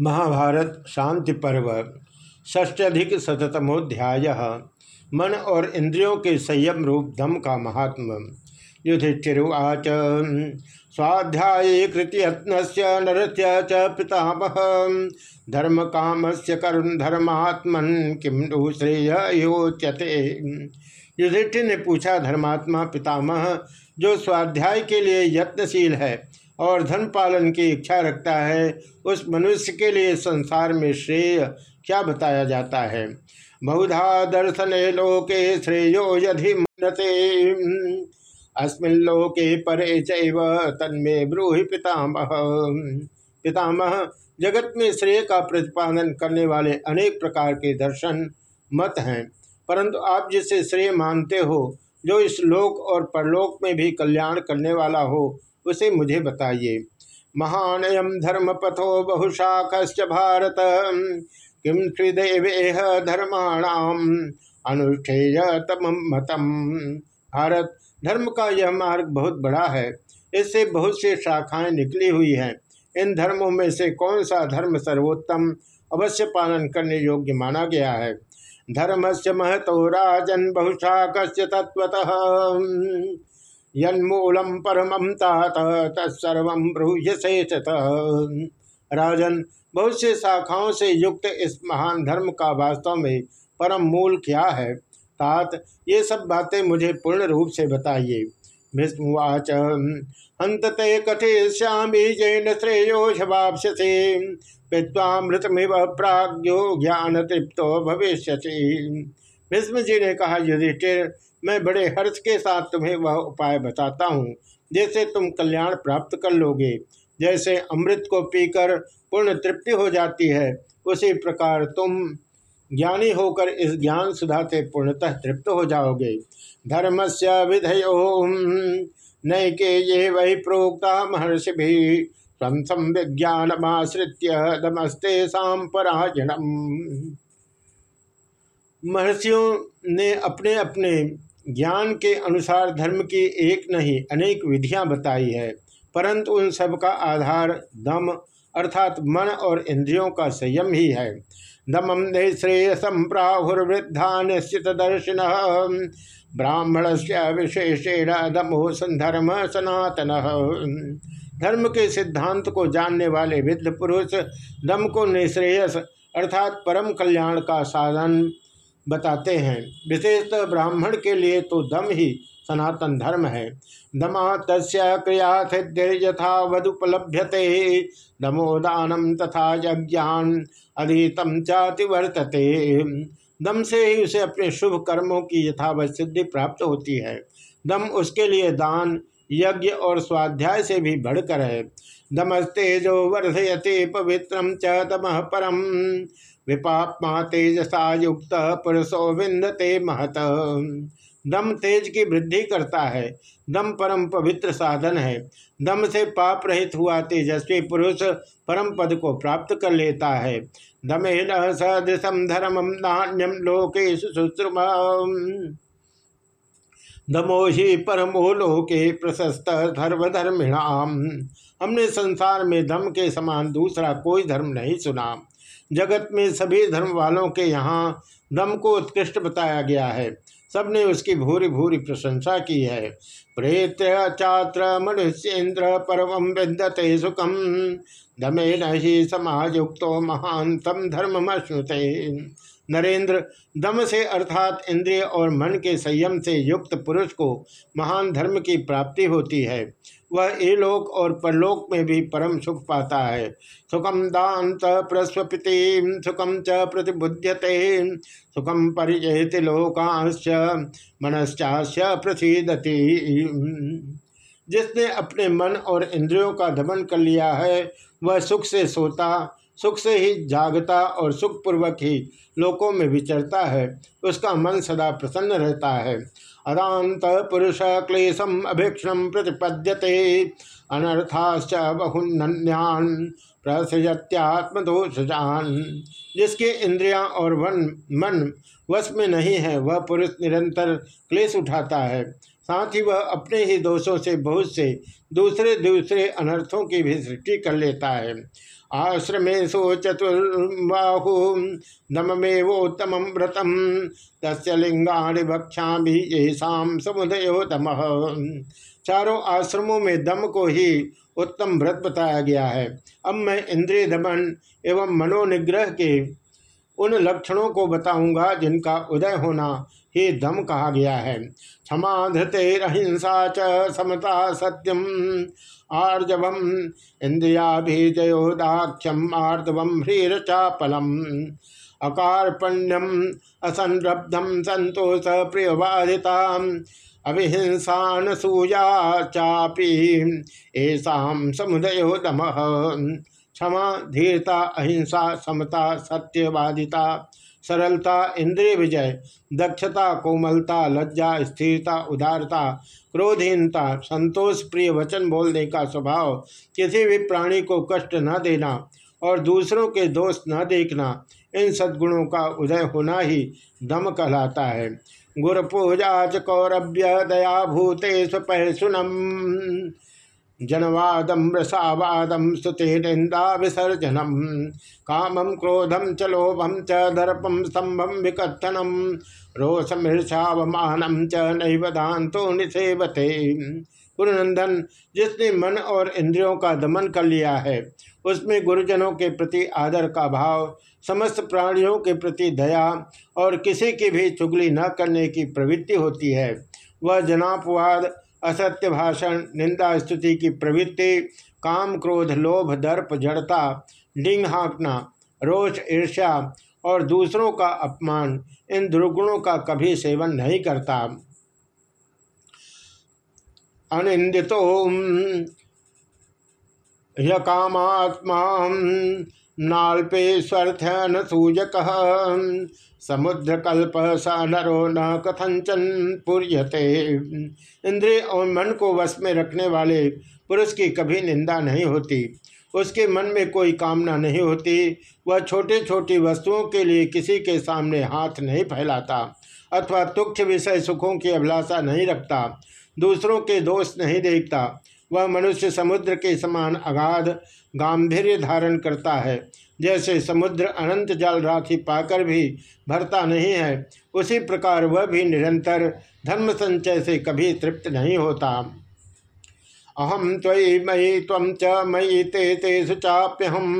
महाभारत शांति पर्व ष्टधिक शतमोध्याय मन और इंद्रियों के संयम रूप दम का महात्म। युधिष्ठिरुवाच, स्वाध्याय कृतयत्न नरस्य च पितामह। धर्म काम से करुण धर्मात्मन किम श्रेय योच्यते। युधिष्ठिर ने पूछा, धर्मात्मा पितामह, जो स्वाध्याय के लिए यत्नशील है और धन पालन की इच्छा रखता है, उस मनुष्य के लिए संसार में श्रेय क्या बताया जाता है? बहुधा दर्शन लोके श्रेयो यदि मनते। अस्मिल्लोके परे चैव तन्मे ब्रूहि पितामह। पितामह, जगत में श्रेय का प्रतिपादन करने वाले अनेक प्रकार के दर्शन मत हैं। परंतु आप जिसे श्रेय मानते हो, जो इस लोक और परलोक में भी कल्याण करने वाला हो उसे मुझे बताइए। महानयम धर्मपथो बहुशाख भारत। किम श्रीदेवेह धर्माणाम अनुष्ठेय तम मतम। भारत, धर्म का यह मार्ग बहुत बड़ा है। इससे बहुत से शाखाएँ निकली हुई हैं। इन धर्मों में से कौन सा धर्म सर्वोत्तम, अवश्य पालन करने योग्य माना गया है? धर्म से महतो राजन बहुशाख तत्वतः यन्मूलम परमम तात, तत्सर्व ब्रूह्यशेषत राजन, बहुत से शाखाओं से युक्त इस महान धर्म का वास्तव में परम मूल क्या है? तात, ये सब बातें मुझे पूर्ण रूप से बताइए। भीष्मवाच हंतते कथिष्यामी जैन श्रेयो शवापसे पित्वामृतमिव प्राज्ञो ज्ञान तृप्तो भविष्य भीष्म जी ने कहा, युधिष्ठिर मैं बड़े हर्ष के साथ तुम्हें वह उपाय बताता हूँ। जैसे तुम कल्याण प्राप्त कर लोगे, जैसे अमृत को पीकर पूर्ण तृप्ति हो जाती है, उसी प्रकार तुम ज्ञानी होकर इस ज्ञान सुधा से पूर्णतः तृप्त हो जाओगे। धर्म से विधयो नैके ये वही प्रोक्ता महर्षि भी स्वम विज्ञानमाश्रित्य दमस्ते सांपराजनम महर्षियों ने अपने अपने ज्ञान के अनुसार धर्म की एक नहीं, अनेक विधियाँ बताई है। परंतु उन सब का आधार दम, अर्थात मन और इंद्रियों का संयम ही है। दमम ने श्रेयसम प्राहुर्वृद्धा निश्चित दर्शन ब्राह्मण से विशेषेण दमो संधर्म सनातन। धर्म के सिद्धांत को जानने वाले विद्ध पुरुष दम को निश्रेयस, अर्थात परम कल्याण का साधन बताते हैं। विशेषतः ब्राह्मण के लिए तो दम ही सनातन धर्म है। दमा तस् क्रिया यथा वदुपलभ्यते। दमोदानम तथा यज्ञान अधीतम चाति वर्तते। दम से ही उसे अपने शुभ कर्मों की यथावत सिद्धि प्राप्त होती है। दम उसके लिए दान, यज्ञ और स्वाध्याय से भी बढ़कर है। दमस्तेजो वर्धयते पवित्रम च दम परम। विपापमा तेजसा युक्त पुरुषो विंदते महत। दम तेज की वृद्धि करता है, दम परम पवित्र साधन है। दम से पाप रहित हुआ तेजस्वी पुरुष परम पद को प्राप्त कर लेता है। दमेन सदृशम धर्मम नान्यम लोकेश शुश्रुम। दमो ही परमो लोके प्रशस्त धर्मधर्मिणाम। हमने संसार में दम के समान दूसरा कोई धर्म नहीं सुना। जगत में सभी धर्म वालों के यहाँ दम को उत्कृष्ट बताया गया है। सबने उसकी भूरी भूरी प्रशंसा की है। प्रेत चात्र मनुष्येन्द्र परम विद्यते सुखम दमे नही समायुक्तो महानतम धर्मश्नुते नरेंद्र दम से अर्थात इंद्रिय और मन के संयम से युक्त पुरुष को महान धर्म की प्राप्ति होती है। वह एलोक और परलोक में भी परम सुख पाता है। सुखम दांत प्रस्वपिति सुखम च प्रतिबुध्यते सुखम परिजहित लोकांश मनश्चास्य प्रसिदति। जिसने अपने मन और इंद्रियों का दमन कर लिया है, वह सुख से सोता सुख से ही, जागता और सुखपूर्वक ही लोकों में विचरता है। उसका मन सदा प्रसन्न रहता है। अदांत पुरुष क्लेशम अभिक्षण प्रतिपद्यते, अनर्थाश्च बहुन्यान प्रसयत्यात्मदोषान जिसके इंद्रियाँ और वन, मन वश में नहीं है, वह पुरुष निरंतर क्लेश उठाता है। साथ ही वह अपने ही दोषों से, बहुत से दूसरे दूसरे अनर्थों की भी सृष्टि कर लेता है। आश्रमेशु चतुर्बाहु दममेवोत्तम व्रतम तस्य भक्षा भी येषा समुदयोतम चारों आश्रमों में दम को ही उत्तम व्रत बताया गया है। अब मैं इंद्रिय दमन एवं मनोनिग्रह के उन लक्षणों को बताऊँगा जिनका उदय होना ही दम कहा गया है। क्षमा धृतेरहिंसा च समता सत्यम, आर्जवम, इंद्रियाभिजयोदाख्यम, आर्दवम ह्रीर चापलम अकारपण्यम, असंरब्धम, संतोष प्रियवादिता अभिहिंसान सूया चापी ऐसा समुदयो दम क्षमा, धीरता, अहिंसा, समता, सत्यवादिता, सरलता, इंद्रिय विजय, दक्षता, कोमलता, लज्जा, स्थिरता, उदारता, क्रोधहीनता, संतोष, प्रिय वचन बोलने का स्वभाव, किसी भी प्राणी को कष्ट न देना और दूसरों के दोष न देखना, इन सद्गुणों का उदय होना ही दम कहलाता है। गुरु पूजा च कौरभ्य दया भूते स्वपैसुनम जनवादम रसावादम स्तुते निंदा विसर्जनम कामम क्रोधम च लोभम च दर्पम स्तंभम विकथनम रोषमृषावमानम च नैवदांतो निषेवते। गुरुनंदन, जिसने मन और इंद्रियों का दमन कर लिया है, उसमें गुरुजनों के प्रति आदर का भाव, समस्त प्राणियों के प्रति दया और किसी की भी चुगली न करने की प्रवृत्ति होती है। वह जनापवाद असत्य भाषण, निंदा, स्तुति की प्रवृत्ति, काम क्रोध, लोभ, दर्प, जड़ता डिंग हाँकना, रोष, ईर्ष्या और दूसरों का अपमान, इन दुर्गुणों का कभी सेवन नहीं करता। अनिंदितो यकामात्मा नाल्पे स्वर्थ न सूजक। समुद्र कल्प स नरो न कथंचन पुर्यते इंद्रिय और मन को वश में रखने वाले पुरुष की कभी निंदा नहीं होती। उसके मन में कोई कामना नहीं होती। वह छोटे छोटी वस्तुओं के लिए किसी के सामने हाथ नहीं फैलाता अथवा तुक्ष विषय सुखों की अभिलाषा नहीं रखता। दूसरों के दोष नहीं देखता। वह मनुष्य समुद्र के समान अगाध गांधीर्य धारण करता है। जैसे समुद्र अनंत जल राशि पाकर भी भरता नहीं है, उसी प्रकार वह भी निरंतर धर्म संचय से कभी तृप्त नहीं होता। अहम त्वयि मयि तम च मयि ते तेषु चाप्यहम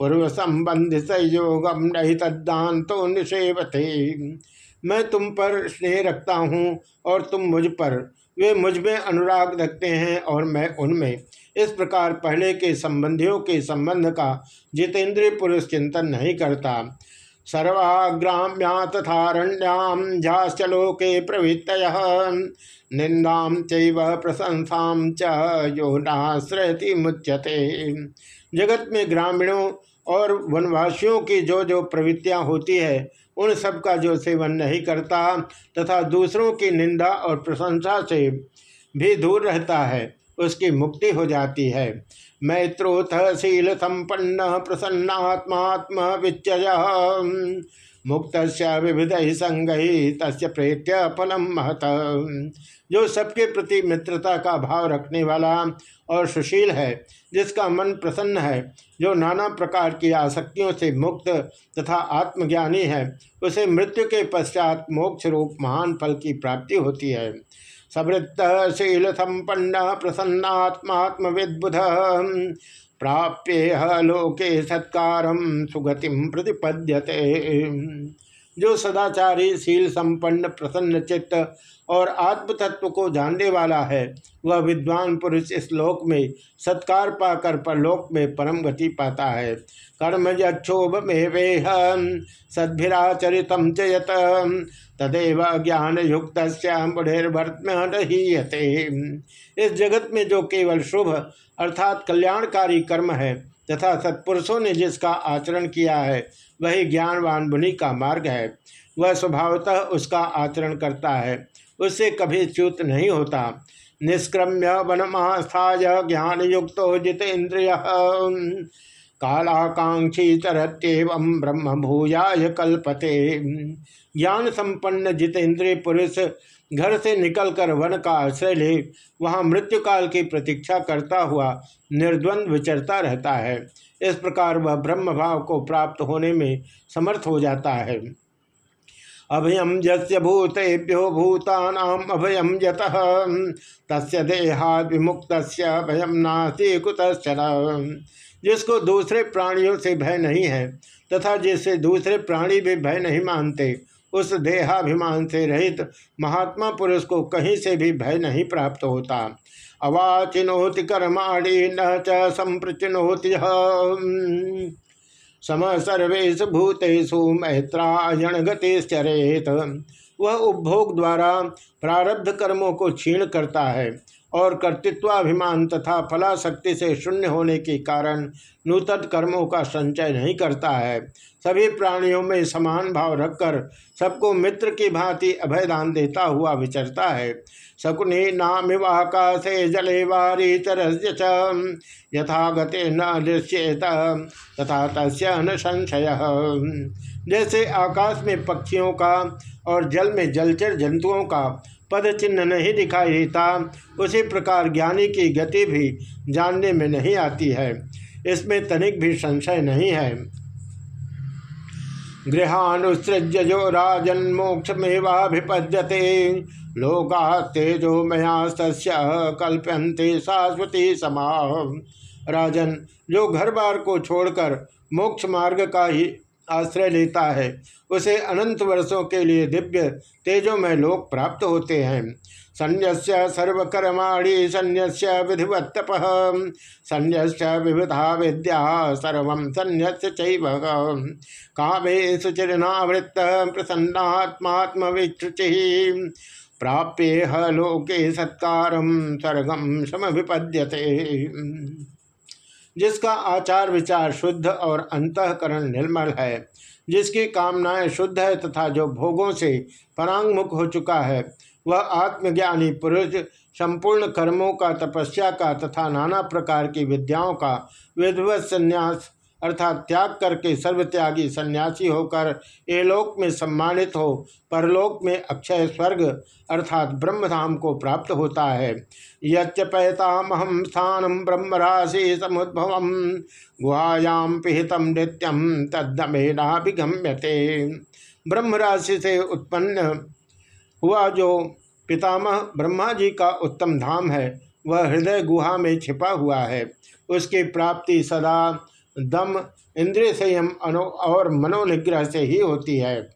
पूर्व संबंध संयोगम नहीं तद्दान तो निषेवते। मैं तुम पर स्नेह रखता हूँ और तुम मुझ पर। वे मुझमें अनुराग रखते हैं और मैं उनमें। इस प्रकार पहले के संबंधियों के संबंध का जितेंद्रिय पुरुष चिंतन नहीं करता। सर्वाग्राम्या तथारण्याम झाश्चलोके प्रवृत्त निंदा चैव प्रशंसा च यो मुच्यते। जगत में ग्रामीणों और वनवासियों की जो जो प्रवृत्तियाँ होती है, उन सब का जो सेवन नहीं करता तथा दूसरों की निंदा और प्रशंसा से भी दूर रहता है। उसकी मुक्ति हो जाती है। मैत्रोथ शील संपन्न प्रसन्नात्मात्म विचय मुक्त विविध ही संग तस् प्रेत्य फलम महत। जो सबके प्रति मित्रता का भाव रखने वाला और सुशील है, जिसका मन प्रसन्न है, जो नाना प्रकार की आसक्तियों से मुक्त तथा आत्मज्ञानी है, उसे मृत्यु के पश्चात मोक्ष रूप महान फल की प्राप्ति होती है। शील संपन्न प्रसन्नात्मात्म विद्बुध प्राप्य लोके सत्कार सुगतिम प्रतिपद्यते। जो सदाचारी शील संपन्न प्रसन्न चित्त और आत्मतत्व को जानने वाला है वह विद्वान पुरुष इस लोक में सत्कार पाकर परलोक में परम गति पाता है। कर्म यक्षोभ में वेह सद्भिराचरित चयत तदेव ज्ञान युक्त बुढ़ेर्भर्तमीयते इस जगत में जो केवल शुभ अर्थात कल्याणकारी कर्म है तथा सत्पुरुषों ने जिसका आचरण किया है, वही ज्ञानवान बुनि का मार्ग है। वह स्वभावतः उसका आचरण करता है, उससे कभी च्युत नहीं होता। निष्क्रम्य वनमास्थाय ज्ञान युक्त जितेन्द्रिय। कालाकांक्षी तरत्येवं ब्रह्म भूयाय कल्पते। ज्ञान संपन्न जितेंद्रिय पुरुष घर से निकलकर वन का आश्रय ले, वहाँ मृत्यु काल की प्रतीक्षा करता हुआ निर्द्वंद विचरता रहता है। इस प्रकार वह ब्रह्म भाव को प्राप्त होने में समर्थ हो जाता है। अभयम जस्य भूतेभ्यो भूतानाम अभयम यत। तस्य देहाद विमुक्त भयम नास्ति कुतश्चन। जिसको दूसरे प्राणियों से भय नहीं है, तथा जिससे दूसरे प्राणी भी भय नहीं मानते, उस देहाभिमान से रहित महात्मा पुरुष को कहीं से भी भय नहीं प्राप्त होता। अवाचिनोति कर्माणी न च संप्रचिनोति सम सर्वेश भूतेषु मैत्रायण गतिश्चरेत वह उपभोग द्वारा प्रारब्ध कर्मों को क्षीण करता है। और कर्तृत्वाभिमान तथा फलाशक्ति से शून्य होने के कारण नूतन कर्मों का संचय नहीं करता है। सभी प्राणियों में समान भाव रखकर सबको मित्र की भांति अभयदान देता हुआ विचरता है। शकुनी नामिवाकाशे जले वारी चरस्य गते न दृश्येत, तथा तस्य न संशय। जैसे आकाश में पक्षियों का और जल में जलचर जंतुओं का पद चिन्ह नहीं दिखाई देता। उसी प्रकार ज्ञानी की गति भी जानने में नहीं आती है। इसमें तनिक भी संशय नहीं है। गृहानुसृज्य जो राजन मोक्ष मेवाभिपद्यते लोका तेजो मया कल्पन्ते शाश्वती समा। राजन, जो घर बार को छोड़कर मोक्ष मार्ग का ही आश्रय लेता है। उसे अनंत वर्षों के लिए दिव्य तेजोमय लोक प्राप्त होते हैं। संन्यस्य सर्वकर्माणी संन्यस्य विधिवत तप संन्यस्य विविधा विद्या सर्व संन्यस्य चैव। कामे सुचिरनावृत्त प्रसन्नात्मात्म विचुचि प्राप्य लोके सत्कार स्वर्गम समभिपद्यते जिसका आचार विचार शुद्ध और अंतकरण निर्मल है, जिसकी कामनाएँ शुद्ध है तथा जो भोगों से परांगमुख हो चुका है, वह आत्मज्ञानी पुरुष संपूर्ण कर्मों का तपस्या का तथा नाना प्रकार की विद्याओं का विधवत संन्यास अर्थात त्याग करके सर्वत्यागी सन्यासी होकर एलोक में सम्मानित हो, परलोक में अक्षय स्वर्ग अर्थात ब्रह्मधाम को प्राप्त होता है। यच्चपैतामहम स्थानम ब्रह्म राशि समुद्भव गुहायाम पिहितम नित्यम तद्दमेनाभिगम्यते। ब्रह्म राशि से उत्पन्न हुआ जो पितामह ब्रह्मा जी का उत्तम धाम है, वह हृदय गुहा में छिपा हुआ है। उसकी प्राप्ति सदा दम इंद्रिय संयम और मनोनिग्रह से ही होती है।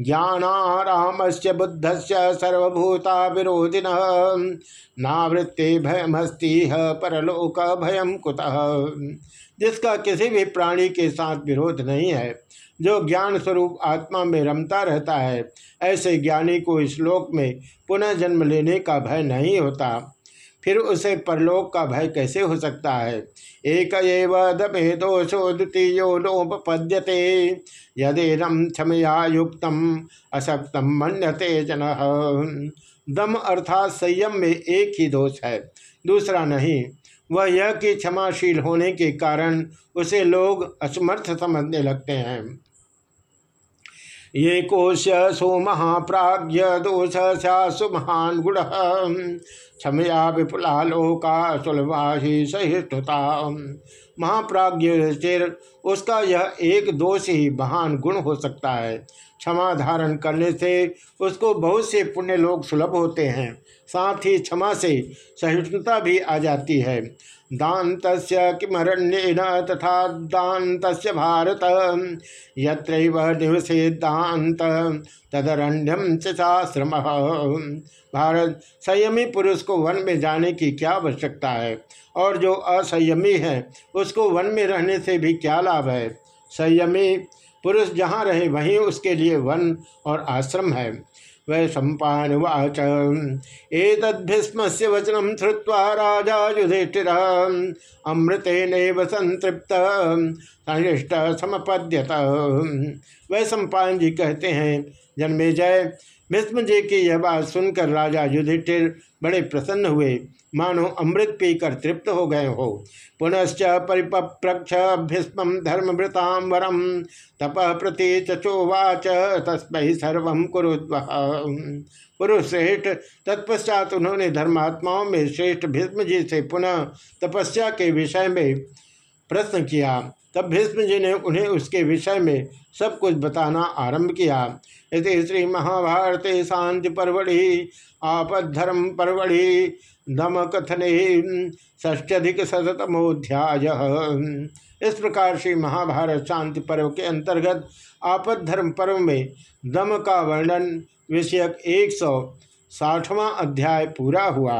ज्ञानाराम से बुद्ध से सर्वभूता विरोधिन नावृत्ति भयमस्ती है परलोक भयम कुतः। जिसका किसी भी प्राणी के साथ विरोध नहीं है, जो ज्ञान स्वरूप आत्मा में रमता रहता है, ऐसे ज्ञानी को इस लोक में पुनः जन्म लेने का भय नहीं होता। फिर उसे परलोक का भय कैसे हो सकता है? एक दमे दोषो द्वितीयो नोपद्यते यदेनम क्षमया युक्त असक्तम मन्यते जन। दम अर्थात संयम में एक ही दोष है। दूसरा नहीं, वह यह कि क्षमाशील होने के कारण उसे लोग असमर्थ समझने लगते हैं। ये कोश सो महाप्राज्य दोष महान गुण। क्षमया विपुला लोका सुलभा ही सहिष्णुता महाप्राज्य उसका यह एक दोष ही महान गुण हो सकता है। क्षमा धारण करने से उसको बहुत से पुण्य लोग सुलभ होते हैं। साथ ही क्षमा से सहिष्णुता भी आ जाती है। दात किमरण्यन तथा दात भारत यत्र निवसे दात तदरण्यम चाश्रम भारत संयमी पुरुष को वन में जाने की क्या आवश्यकता है? और जो असंयमी है, उसको वन में रहने से भी क्या लाभ है? संयमी पुरुष जहाँ रहे, वहीं उसके लिए वन और आश्रम है। वै सम्पावाच एक से वचनम श्रुवा राजा युधिष्ठि अमृतेन संतृप्त। संष्ट समपद्यत वै सम्पान जी कहते हैं जन्मे जय भीष्म जी की यह बात सुनकर राजा युधिष्ठिर बड़े प्रसन्न हुए। मानो अमृत पीकर तृप्त हो गए हो। पुनश्च परिप्रक्ष भीष्म धर्मभृताम वरम तप प्रति चचोवाच तस्म सर्व पुरुष श्रेष्ठ तत्पश्चात उन्होंने धर्मात्माओं में श्रेष्ठ भीष्म जी से पुनः तपस्या के विषय में प्रश्न किया। तब भीष्म जी ने उन्हें उसके विषय में सब कुछ बताना आरंभ किया। इस श्री महाभारत शांति परवड़ी आपद्धर्म परवड़ी, दम कथन ष्टधिक शतमोध्याय इस प्रकार श्री महाभारत शांति पर्व के अंतर्गत आपद धर्म पर्व में दम का वर्णन विषयक एक सौ साठवां अध्याय पूरा हुआ।